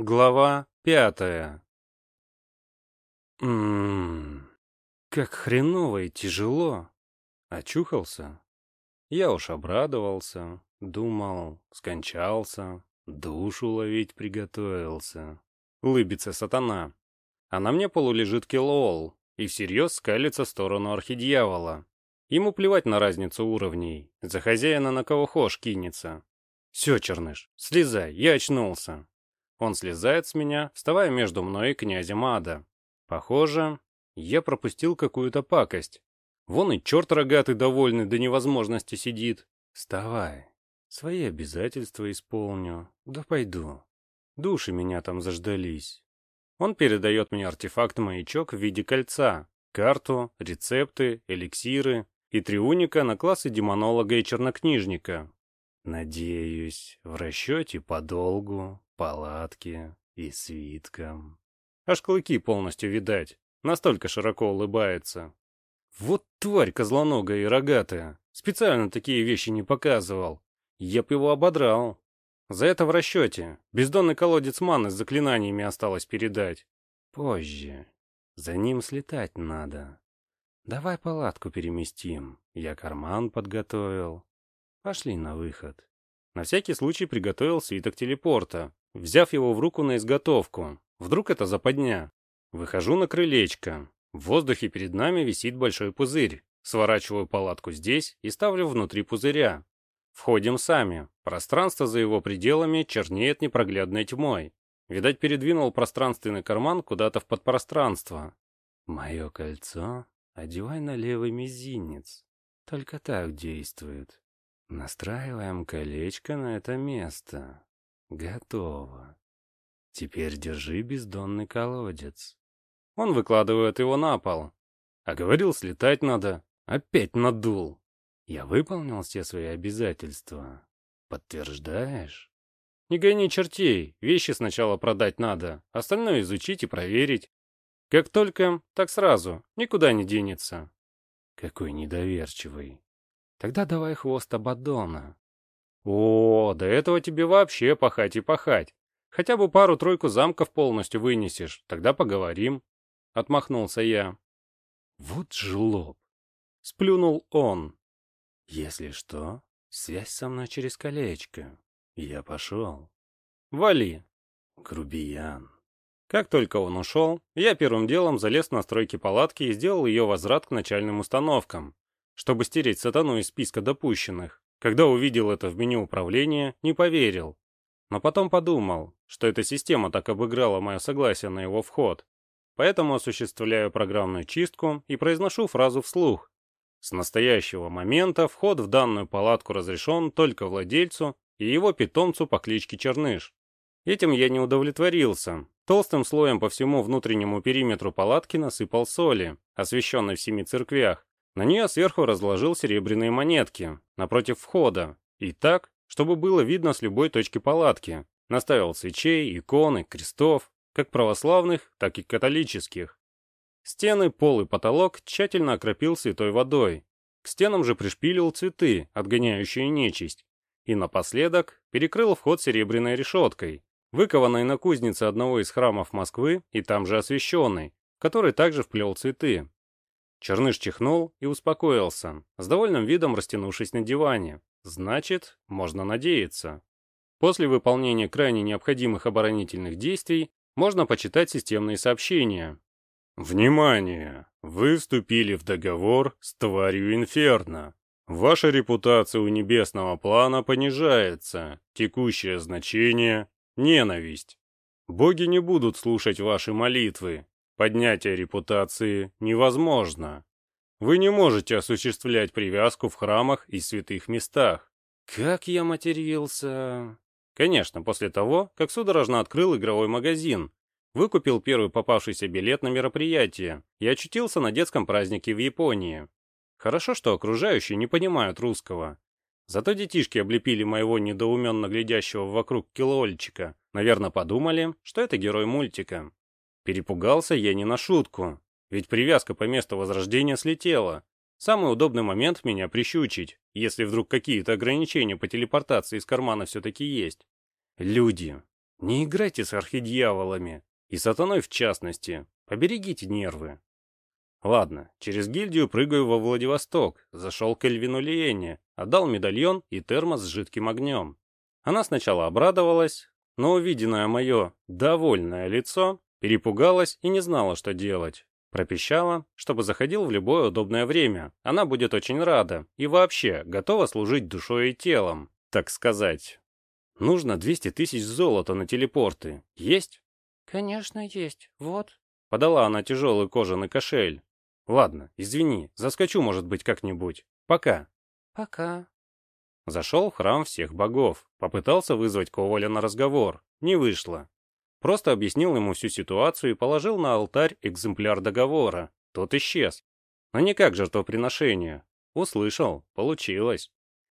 Глава пятая. Ммм, как хреново и тяжело. Очухался. Я уж обрадовался, думал, скончался, душу ловить приготовился. Лыбится сатана. А на мне полулежит Килоол и всерьез скалится в сторону архидьявола. Ему плевать на разницу уровней, за хозяина на кого хошь кинется. Все, Черныш, слезай, я очнулся. Он слезает с меня, вставая между мной и князем ада. Похоже, я пропустил какую-то пакость. Вон и черт рогатый довольный до невозможности сидит. Вставай, свои обязательства исполню, да пойду. Души меня там заждались. Он передает мне артефакт-маячок в виде кольца, карту, рецепты, эликсиры и триуника на классы демонолога и чернокнижника. Надеюсь, в расчете подолгу, палатке и свиткам. Аж клыки полностью видать, настолько широко улыбается. Вот тварь козлоногая и рогатая, специально такие вещи не показывал. Я б его ободрал. За это в расчете. Бездонный колодец маны с заклинаниями осталось передать. Позже. За ним слетать надо. Давай палатку переместим. Я карман подготовил. Пошли на выход. На всякий случай приготовил свиток телепорта, взяв его в руку на изготовку. Вдруг это западня. Выхожу на крылечко. В воздухе перед нами висит большой пузырь. Сворачиваю палатку здесь и ставлю внутри пузыря. Входим сами. Пространство за его пределами чернеет непроглядной тьмой. Видать, передвинул пространственный карман куда-то в подпространство. Мое кольцо одевай на левый мизинец. Только так действует. Настраиваем колечко на это место. Готово. Теперь держи бездонный колодец. Он выкладывает его на пол. А говорил, слетать надо. Опять надул. Я выполнил все свои обязательства. Подтверждаешь? Не гони чертей, вещи сначала продать надо, остальное изучить и проверить. Как только, так сразу, никуда не денется. Какой недоверчивый. Тогда давай хвост Абадона. О, до этого тебе вообще пахать и пахать. Хотя бы пару-тройку замков полностью вынесешь, тогда поговорим. Отмахнулся я. Вот жлоб. Сплюнул он. Если что, связь со мной через колечко. Я пошел. Вали. Грубиян. Как только он ушел, я первым делом залез на стройки палатки и сделал ее возврат к начальным установкам, чтобы стереть сатану из списка допущенных. Когда увидел это в меню управления, не поверил. Но потом подумал, что эта система так обыграла мое согласие на его вход. Поэтому осуществляю программную чистку и произношу фразу вслух, с настоящего момента вход в данную палатку разрешен только владельцу и его питомцу по кличке Черныш. Этим я не удовлетворился. Толстым слоем по всему внутреннему периметру палатки насыпал соли, освященной в семи церквях. На нее сверху разложил серебряные монетки, напротив входа, и так, чтобы было видно с любой точки палатки. Наставил свечей, иконы, крестов, как православных, так и католических. Стены, пол и потолок тщательно окропил святой водой. К стенам же пришпилил цветы, отгоняющие нечисть. И напоследок перекрыл вход серебряной решеткой, выкованной на кузнице одного из храмов Москвы и там же освященной, который также вплел цветы. Черныш чихнул и успокоился, с довольным видом растянувшись на диване. Значит, можно надеяться. После выполнения крайне необходимых оборонительных действий можно почитать системные сообщения, Внимание! Вы вступили в договор с тварью Инферно. Ваша репутация у небесного плана понижается. Текущее значение — ненависть. Боги не будут слушать ваши молитвы. Поднятие репутации невозможно. Вы не можете осуществлять привязку в храмах и святых местах. Как я матерился? Конечно, после того, как судорожно открыл игровой магазин, Выкупил первый попавшийся билет на мероприятие и очутился на детском празднике в Японии. Хорошо, что окружающие не понимают русского. Зато детишки облепили моего недоуменно глядящего вокруг килоольчика. Наверное, подумали, что это герой мультика. Перепугался я не на шутку, ведь привязка по месту возрождения слетела. Самый удобный момент меня прищучить, если вдруг какие-то ограничения по телепортации из кармана все-таки есть. Люди. Не играйте с архидьяволами. И сатаной в частности. Поберегите нервы. Ладно, через гильдию прыгаю во Владивосток, зашел к Эльвину Лиене, отдал медальон и термос с жидким огнем. Она сначала обрадовалась, но увиденное мое довольное лицо перепугалась и не знала, что делать. Пропищала, чтобы заходил в любое удобное время. Она будет очень рада и вообще готова служить душой и телом, так сказать. Нужно 200 тысяч золота на телепорты. Есть? Конечно, есть. Вот. Подала она тяжелый кожаный кошель. Ладно, извини, заскочу, может быть, как-нибудь. Пока. Пока. Зашел в храм всех богов. Попытался вызвать Коваля на разговор. Не вышло. Просто объяснил ему всю ситуацию и положил на алтарь экземпляр договора. Тот исчез. Но не как жертвоприношение. Услышал. Получилось.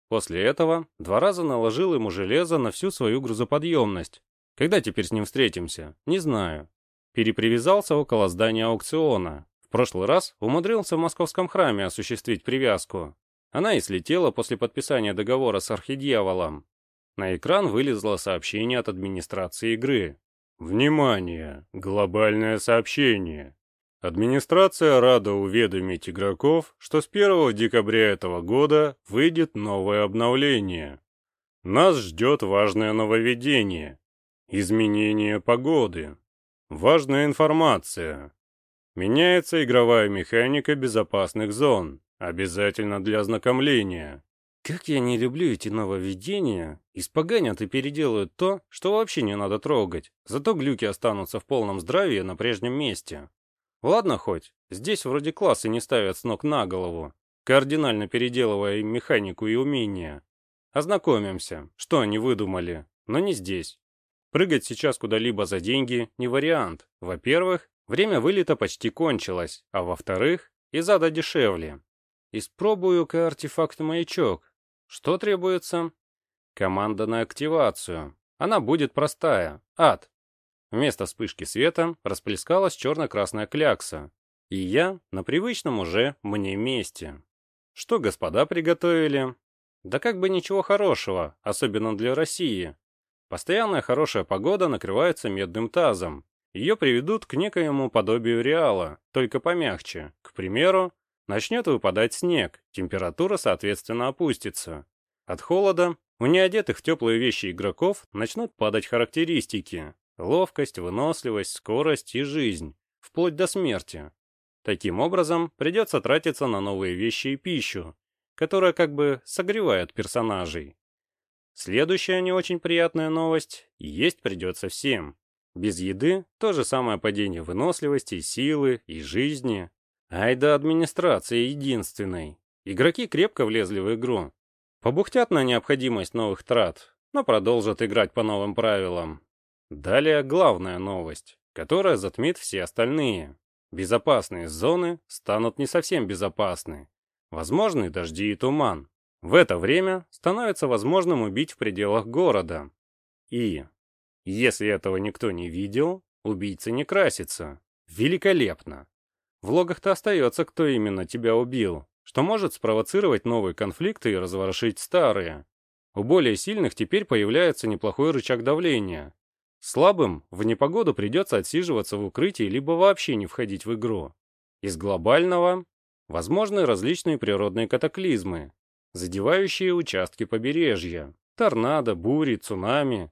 После этого два раза наложил ему железо на всю свою грузоподъемность. Когда теперь с ним встретимся? Не знаю. Перепривязался около здания аукциона. В прошлый раз умудрился в московском храме осуществить привязку. Она и слетела после подписания договора с архидьяволом. На экран вылезло сообщение от администрации игры. Внимание! Глобальное сообщение! Администрация рада уведомить игроков, что с 1 декабря этого года выйдет новое обновление. Нас ждет важное нововведение. Изменение погоды. Важная информация. Меняется игровая механика безопасных зон, обязательно для ознакомления. Как я не люблю эти нововведения, испоганят и переделают то, что вообще не надо трогать, зато глюки останутся в полном здравии на прежнем месте. Ладно хоть, здесь вроде классы не ставят с ног на голову, кардинально переделывая им механику и умения. Ознакомимся, что они выдумали, но не здесь. Прыгать сейчас куда-либо за деньги не вариант. Во-первых, Время вылета почти кончилось, а во-вторых, из ада дешевле. Испробую-ка артефакт-маячок. Что требуется? Команда на активацию. Она будет простая. Ад. Вместо вспышки света расплескалась черно-красная клякса. И я на привычном уже мне месте. Что господа приготовили? Да как бы ничего хорошего, особенно для России. Постоянная хорошая погода накрывается медным тазом, ее приведут к некоему подобию реала, только помягче. К примеру, начнет выпадать снег, температура, соответственно, опустится. От холода у неодетых в теплые вещи игроков начнут падать характеристики. Ловкость, выносливость, скорость и жизнь, вплоть до смерти. Таким образом, придется тратиться на новые вещи и пищу, которая как бы согревает персонажей. Следующая не очень приятная новость – есть придется всем. Без еды то же самое падение выносливости, силы и жизни. Ай да администрация единственной. Игроки крепко влезли в игру. Побухтят на необходимость новых трат, но продолжат играть по новым правилам. Далее главная новость, которая затмит все остальные. Безопасные зоны станут не совсем безопасны. Возможны дожди и туман. В это время становится возможным убить в пределах города. И если этого никто не видел, убийца не красится. Великолепно. В логах-то остается, кто именно тебя убил, что может спровоцировать новые конфликты и разворошить старые. У более сильных теперь появляется неплохой рычаг давления. Слабым в непогоду придется отсиживаться в укрытии либо вообще не входить в игру. Из глобального возможны различные природные катаклизмы, задевающие участки побережья, торнадо, бури, цунами,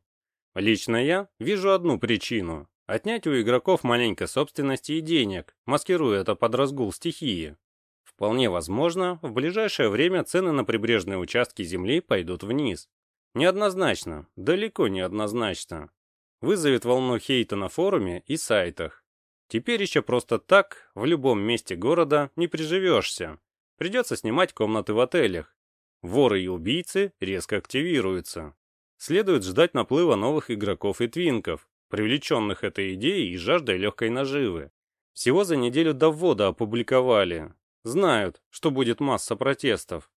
Лично я вижу одну причину – отнять у игроков маленько собственности и денег, маскируя это под разгул стихии. Вполне возможно, в ближайшее время цены на прибрежные участки земли пойдут вниз. Неоднозначно, далеко не однозначно. Вызовет волну хейта на форуме и сайтах. Теперь еще просто так в любом месте города не приживешься. Придется снимать комнаты в отелях. Воры и убийцы резко активируются. Следует ждать наплыва новых игроков и твинков, привлеченных этой идеей и жаждой легкой наживы. Всего за неделю до ввода опубликовали. Знают, что будет масса протестов.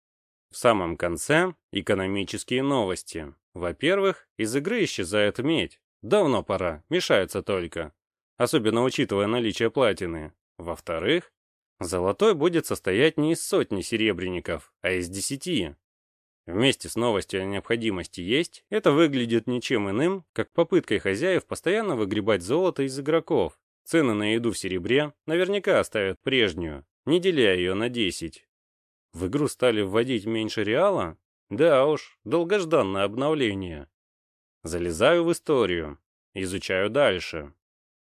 В самом конце – экономические новости. Во-первых, из игры исчезает медь. Давно пора, мешается только. Особенно учитывая наличие платины. Во-вторых, золотой будет состоять не из сотни серебряников, а из десяти. Вместе с новостью о необходимости есть, это выглядит ничем иным, как попыткой хозяев постоянно выгребать золото из игроков. Цены на еду в серебре наверняка оставят прежнюю, не деля ее на 10. В игру стали вводить меньше реала? Да уж, долгожданное обновление. Залезаю в историю, изучаю дальше.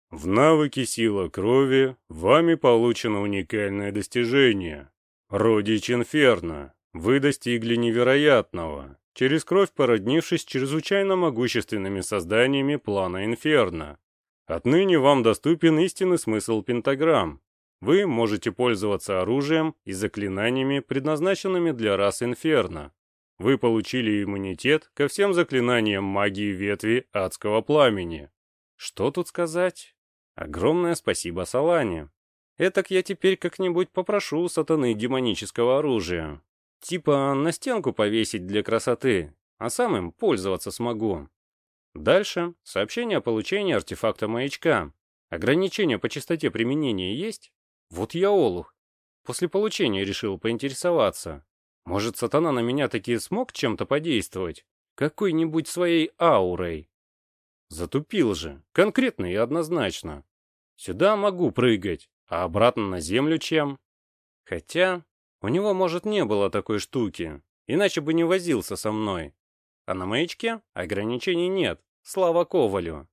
В навыке сила крови вами получено уникальное достижение. Родич Инферно. Вы достигли невероятного, через кровь породнившись чрезвычайно могущественными созданиями плана Инферно. Отныне вам доступен истинный смысл пентаграмм. Вы можете пользоваться оружием и заклинаниями, предназначенными для рас Инферно. Вы получили иммунитет ко всем заклинаниям магии ветви адского пламени. Что тут сказать? Огромное спасибо Салане. Этак я теперь как-нибудь попрошу у сатаны демонического оружия. Типа на стенку повесить для красоты, а сам им пользоваться смогу. Дальше сообщение о получении артефакта маячка. Ограничения по частоте применения есть? Вот я олух. После получения решил поинтересоваться. Может, сатана на меня таки смог чем-то подействовать? Какой-нибудь своей аурой? Затупил же, конкретно и однозначно. Сюда могу прыгать, а обратно на землю чем? Хотя, у него, может, не было такой штуки, иначе бы не возился со мной. А на маячке ограничений нет, слава Ковалю.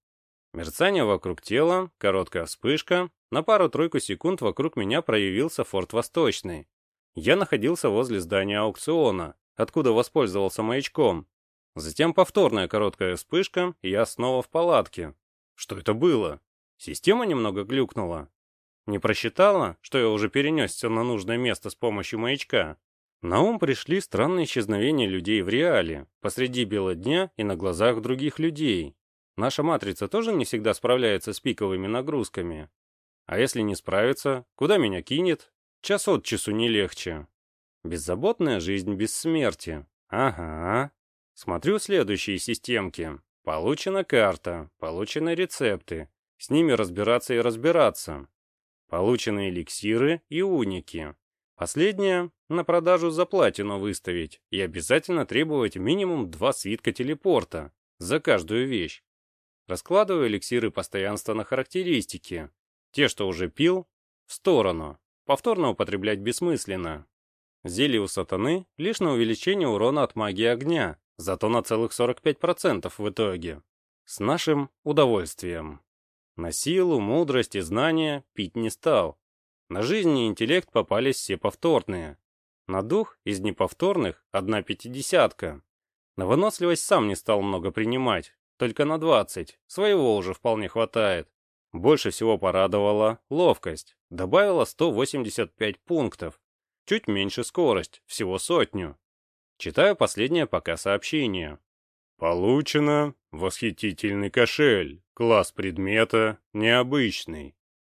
Мерцание вокруг тела, короткая вспышка, на пару-тройку секунд вокруг меня проявился форт Восточный. Я находился возле здания аукциона, откуда воспользовался маячком. Затем повторная короткая вспышка, и я снова в палатке. Что это было? Система немного глюкнула. Не просчитала, что я уже перенесся на нужное место с помощью маячка. На ум пришли странные исчезновения людей в реале, посреди бела дня и на глазах других людей. Наша матрица тоже не всегда справляется с пиковыми нагрузками. А если не справится, куда меня кинет? Час от часу не легче. Беззаботная жизнь без смерти. Ага. Смотрю следующие системки. Получена карта, получены рецепты. С ними разбираться и разбираться. Получены эликсиры и уники. Последнее на продажу за платину выставить и обязательно требовать минимум два свитка телепорта за каждую вещь. Раскладываю эликсиры постоянства на характеристики. Те, что уже пил, в сторону. Повторно употреблять бессмысленно. Зелье у сатаны лишь на увеличение урона от магии огня, зато на целых 45% в итоге. С нашим удовольствием. На силу, мудрость и знания пить не стал. На жизнь и интеллект попались все повторные. На дух из неповторных одна пятидесятка. На выносливость сам не стал много принимать, только на 20, своего уже вполне хватает. Больше всего порадовала ловкость. Добавила 185 пунктов. Чуть меньше скорость, всего сотню. Читаю последнее пока сообщение. Получено восхитительный кошель. Класс предмета необычный.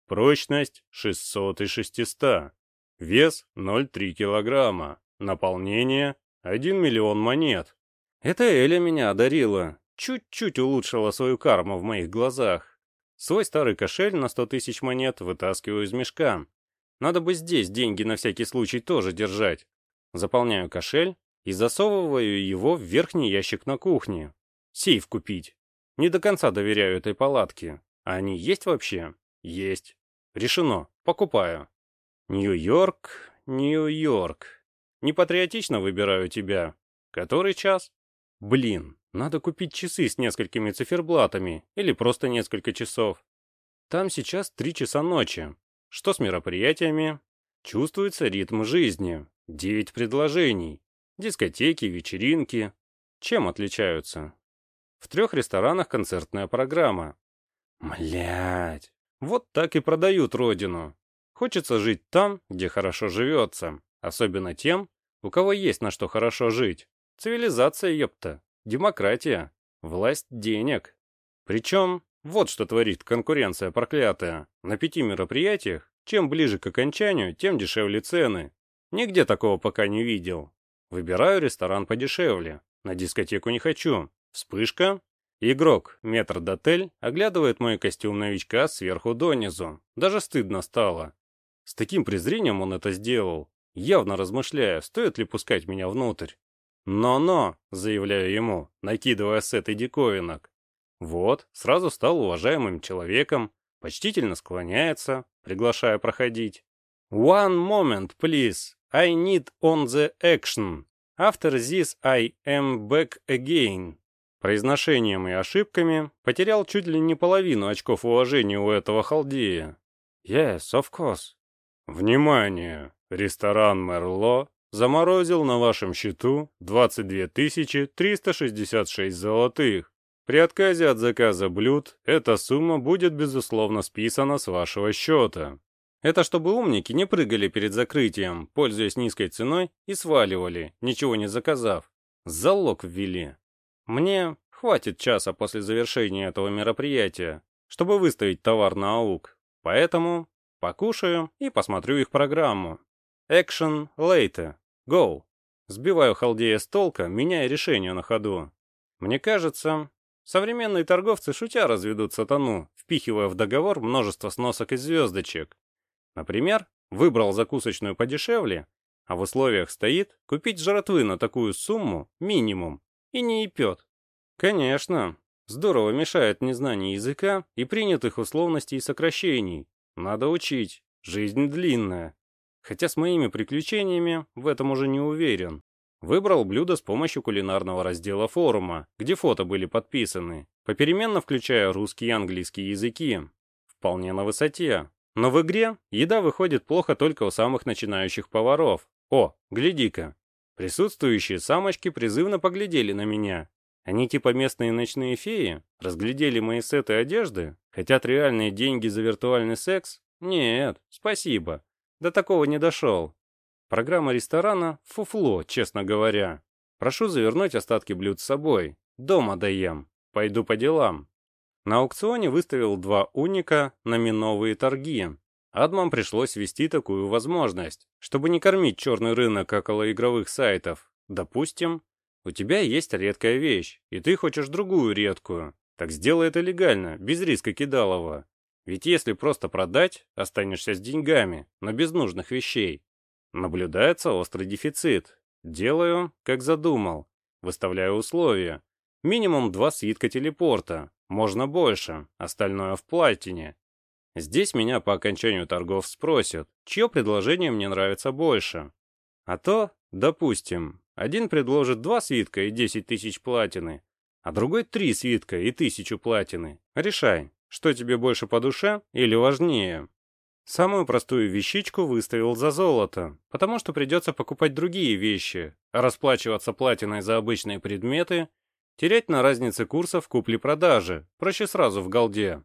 Прочность 600 и 600. Вес 0,3 килограмма. Наполнение 1 миллион монет. Это Эля меня одарила. Чуть-чуть улучшила свою карму в моих глазах. Свой старый кошель на сто тысяч монет вытаскиваю из мешка. Надо бы здесь деньги на всякий случай тоже держать. Заполняю кошель и засовываю его в верхний ящик на кухне. Сейф купить. Не до конца доверяю этой палатке. А они есть вообще? Есть. Решено. Покупаю. Нью-Йорк, Нью-Йорк. Непатриотично выбираю тебя. Который час? Блин, надо купить часы с несколькими циферблатами или просто несколько часов. Там сейчас три часа ночи. Что с мероприятиями? Чувствуется ритм жизни. Девять предложений. Дискотеки, вечеринки. Чем отличаются? В трех ресторанах концертная программа. Млять. Вот так и продают родину. Хочется жить там, где хорошо живется. Особенно тем, у кого есть на что хорошо жить. Цивилизация, ёпта. Демократия. Власть денег. Причем, вот что творит конкуренция проклятая. На пяти мероприятиях, чем ближе к окончанию, тем дешевле цены. Нигде такого пока не видел. Выбираю ресторан подешевле. На дискотеку не хочу. Вспышка. Игрок, метр дотель, оглядывает мой костюм новичка сверху донизу. Даже стыдно стало. С таким презрением он это сделал. Явно размышляя, стоит ли пускать меня внутрь. «Но-но», — заявляю ему, накидывая с этой диковинок. Вот, сразу стал уважаемым человеком, почтительно склоняется, приглашая проходить. «One moment, please. I need on the action. After this I am back again». Произношением и ошибками потерял чуть ли не половину очков уважения у этого халдея. Yes, of course. Внимание! Ресторан Мерло заморозил на вашем счету 22 366 золотых. При отказе от заказа блюд эта сумма будет безусловно списана с вашего счета. Это чтобы умники не прыгали перед закрытием, пользуясь низкой ценой, и сваливали, ничего не заказав. Залог ввели. Мне хватит часа после завершения этого мероприятия, чтобы выставить товар на АУК. Поэтому покушаю и посмотрю их программу. Action later. Go. Сбиваю халдея с толка, меняя решение на ходу. Мне кажется, современные торговцы шутя разведут сатану, впихивая в договор множество сносок и звездочек. Например, выбрал закусочную подешевле, а в условиях стоит купить жратвы на такую сумму минимум и не епет. Конечно, здорово мешает незнание языка и принятых условностей и сокращений. Надо учить, жизнь длинная. Хотя с моими приключениями в этом уже не уверен. Выбрал блюдо с помощью кулинарного раздела форума, где фото были подписаны, попеременно включая русский и английский языки. Вполне на высоте. Но в игре еда выходит плохо только у самых начинающих поваров. О, гляди-ка, Присутствующие самочки призывно поглядели на меня. Они типа местные ночные феи, разглядели мои сеты одежды, хотят реальные деньги за виртуальный секс? Нет, спасибо. До такого не дошел. Программа ресторана — фуфло, честно говоря. Прошу завернуть остатки блюд с собой. Дома доем. Пойду по делам. На аукционе выставил два уника на миновые торги. Адмам пришлось ввести такую возможность, чтобы не кормить черный рынок около игровых сайтов. Допустим, у тебя есть редкая вещь, и ты хочешь другую редкую. Так сделай это легально, без риска кидалова. Ведь если просто продать, останешься с деньгами, но без нужных вещей. Наблюдается острый дефицит. Делаю, как задумал. Выставляю условия. Минимум два свитка телепорта. Можно больше, остальное в платине. Здесь меня по окончанию торгов спросят, чье предложение мне нравится больше. А то, допустим, один предложит два свитка и 10 тысяч платины, а другой три свитка и тысячу платины. Решай, что тебе больше по душе или важнее. Самую простую вещичку выставил за золото, потому что придется покупать другие вещи, расплачиваться платиной за обычные предметы, терять на разнице курсов купли-продажи, проще сразу в голде.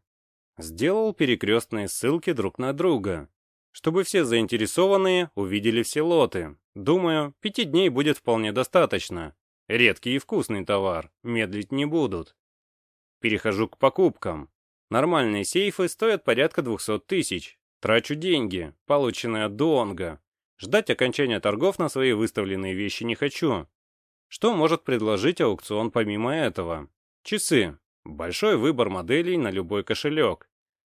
Сделал перекрестные ссылки друг на друга, чтобы все заинтересованные увидели все лоты. Думаю, пяти дней будет вполне достаточно. Редкий и вкусный товар, медлить не будут. Перехожу к покупкам. Нормальные сейфы стоят порядка 200 тысяч. Трачу деньги, полученные от Дуонга. Ждать окончания торгов на свои выставленные вещи не хочу. Что может предложить аукцион помимо этого? Часы. Большой выбор моделей на любой кошелек.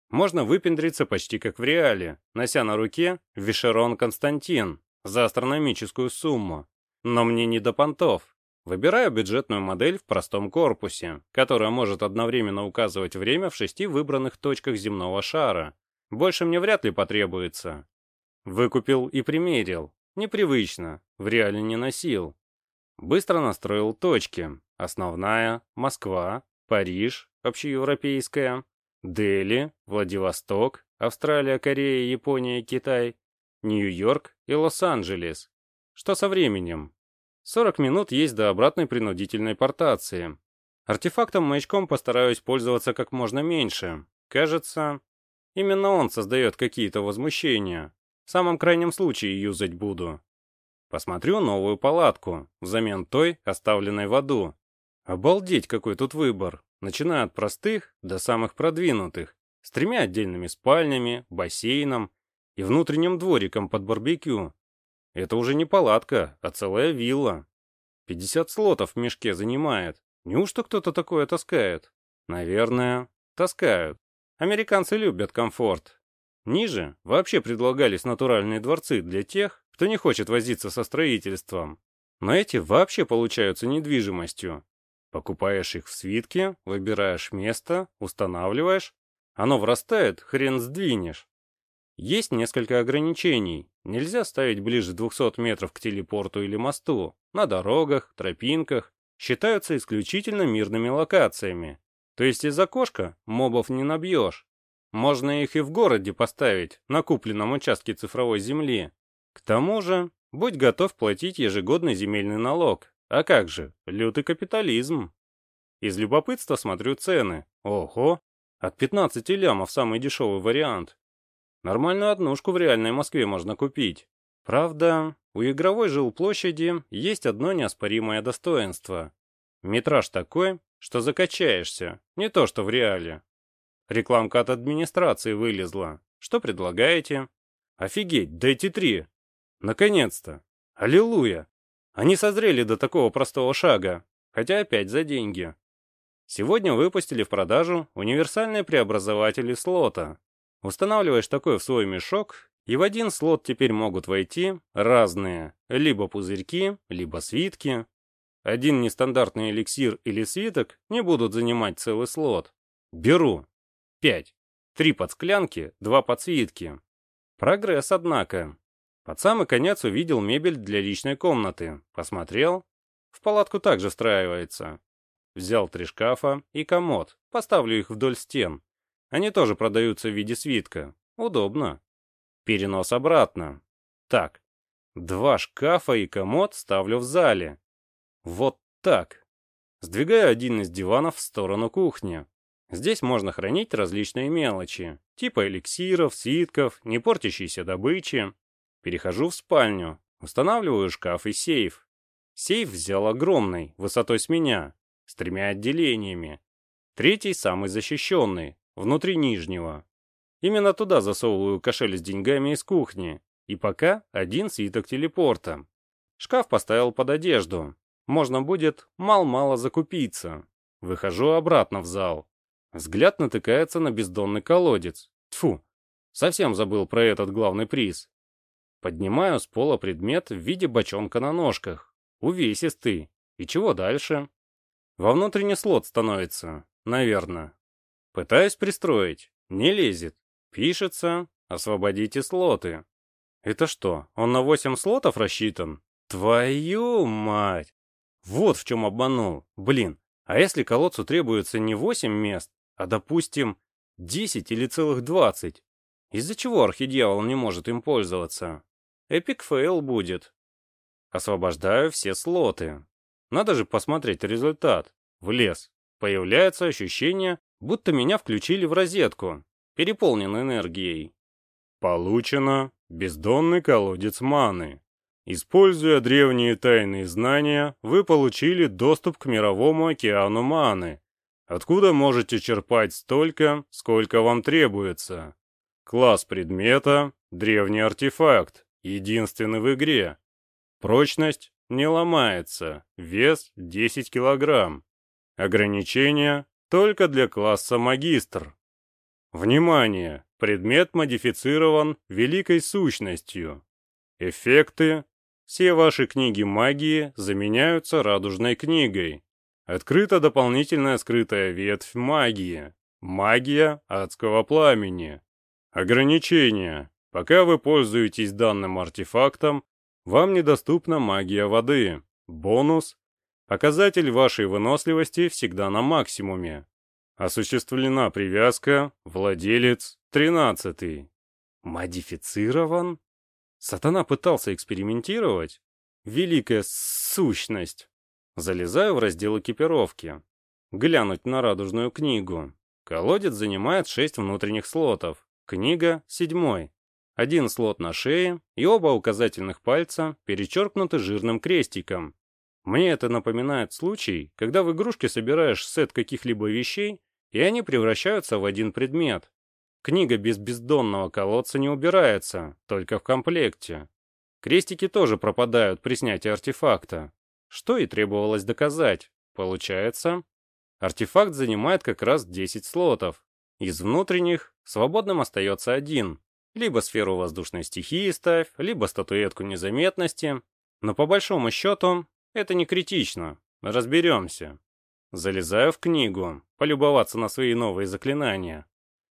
Можно выпендриться почти как в реале, нося на руке Вишерон Константин за астрономическую сумму. Но мне не до понтов. Выбираю бюджетную модель в простом корпусе, которая может одновременно указывать время в шести выбранных точках земного шара. Больше мне вряд ли потребуется. Выкупил и примерил. Непривычно, в реале не носил. Быстро настроил точки. Основная, Москва, Париж, общеевропейская, Дели, Владивосток, Австралия, Корея, Япония, Китай, Нью-Йорк и Лос-Анджелес. Что со временем? 40 минут есть до обратной принудительной портации. Артефактом-маячком постараюсь пользоваться как можно меньше. Кажется, именно он создает какие-то возмущения. В самом крайнем случае юзать буду. Посмотрю новую палатку, взамен той, оставленной в аду. Обалдеть, какой тут выбор, начиная от простых до самых продвинутых, с тремя отдельными спальнями, бассейном и внутренним двориком под барбекю. Это уже не палатка, а целая вилла. 50 слотов в мешке занимает. Неужто кто-то такое таскает? Наверное, таскают. Американцы любят комфорт. Ниже вообще предлагались натуральные дворцы для тех, кто не хочет возиться со строительством. но эти вообще получаются недвижимостью. Покупаешь их в свитке, выбираешь место, устанавливаешь. Оно врастает, хрен сдвинешь. Есть несколько ограничений. Нельзя ставить ближе 200 метров к телепорту или мосту. На дорогах, тропинках. Считаются исключительно мирными локациями. То есть из окошка мобов не набьешь. Можно их и в городе поставить, на купленном участке цифровой земли. К тому же, будь готов платить ежегодный земельный налог, а как же, лютый капитализм. Из любопытства смотрю цены. Ого, от 15 лямов самый дешевый вариант. Нормальную однушку в реальной Москве можно купить. Правда, у игровой жилплощади есть одно неоспоримое достоинство. Метраж такой, что закачаешься, не то что в реале. Рекламка от администрации вылезла. Что предлагаете? Офигеть, дайте три. Наконец-то. Аллилуйя. Они созрели до такого простого шага, хотя опять за деньги. Сегодня выпустили в продажу универсальные преобразователи слота. Устанавливаешь такой в свой мешок, и в один слот теперь могут войти разные, либо пузырьки, либо свитки. Один нестандартный эликсир или свиток не будут занимать целый слот. Беру. Пять. Три подсклянки, два подсвитки. Прогресс, однако. Под самый конец увидел мебель для личной комнаты. Посмотрел. В палатку также встраивается. Взял три шкафа и комод. Поставлю их вдоль стен. Они тоже продаются в виде свитка. Удобно. Перенос обратно. Так. Два шкафа и комод ставлю в зале. Вот так. Сдвигаю один из диванов в сторону кухни. Здесь можно хранить различные мелочи, типа эликсиров, свитков, не портящейся добычи. Перехожу в спальню, устанавливаю шкаф и сейф. Сейф взял огромный, высотой с меня, с тремя отделениями. Третий самый защищенный, внутри нижнего. Именно туда засовываю кошель с деньгами из кухни. И пока один свиток телепорта. Шкаф поставил под одежду. Можно будет мал-мало закупиться. Выхожу обратно в зал. Взгляд натыкается на бездонный колодец. Тфу, совсем забыл про этот главный приз. Поднимаю с пола предмет в виде бочонка на ножках. Увесистый. И чего дальше? Во внутренний слот становится, наверное. Пытаюсь пристроить. Не лезет. Пишется «Освободите слоты». Это что, он на 8 слотов рассчитан? Твою мать! Вот в чем обманул. Блин, а если колодцу требуется не 8 мест, а, допустим, 10 или целых 20? Из-за чего архидьявол не может им пользоваться? Epic fail будет. Освобождаю все слоты. Надо же посмотреть результат. Влез. Появляется ощущение, будто меня включили в розетку, переполнен энергией. Получено бездонный колодец маны. Используя древние тайные знания, вы получили доступ к мировому океану маны, откуда можете черпать столько, сколько вам требуется. Класс предмета – древний артефакт, единственный в игре. Прочность не ломается, вес 10 килограмм. Ограничения только для класса магистр. Внимание! Предмет модифицирован великой сущностью. Эффекты. Все ваши книги магии заменяются радужной книгой. Открыта дополнительная скрытая ветвь магии. Магия адского пламени. Ограничения. Пока вы пользуетесь данным артефактом, вам недоступна магия воды. Бонус Показатель вашей выносливости всегда на максимуме. Осуществлена привязка, владелец 13. Модифицирован? Сатана пытался экспериментировать? Великая сущность. Залезаю в раздел экипировки. Глянуть на радужную книгу. Колодец занимает 6 внутренних слотов. Книга — седьмой. Один слот на шее, и оба указательных пальца перечеркнуты жирным крестиком. Мне это напоминает случай, когда в игрушке собираешь сет каких-либо вещей, и они превращаются в один предмет. Книга без бездонного колодца не убирается, только в комплекте. Крестики тоже пропадают при снятии артефакта. Что и требовалось доказать. Получается, артефакт занимает как раз 10 слотов. Из внутренних свободным остается один. Либо сферу воздушной стихии ставь, либо статуэтку незаметности, Но по большому счету, это не критично. Разберемся. Залезаю в книгу, полюбоваться на свои новые заклинания.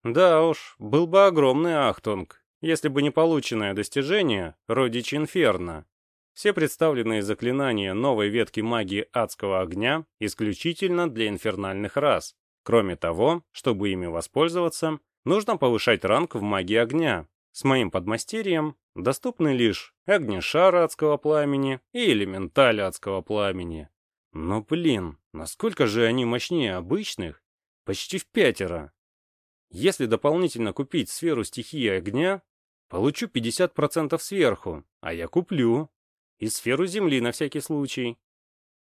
Да уж, был бы огромный ахтунг, если бы не полученное достижение родич Инферно. Все представленные заклинания новой ветки магии адского огня исключительно для инфернальных рас. Кроме того, чтобы ими воспользоваться, нужно повышать ранг в магии огня. С моим подмастерьем доступны лишь огнешар адского пламени и элементаль адского пламени. Но блин, насколько же они мощнее обычных? Почти в пятеро. Если дополнительно купить сферу стихии огня, получу 50% сверху, а я куплю. И сферу земли на всякий случай.